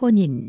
혼인.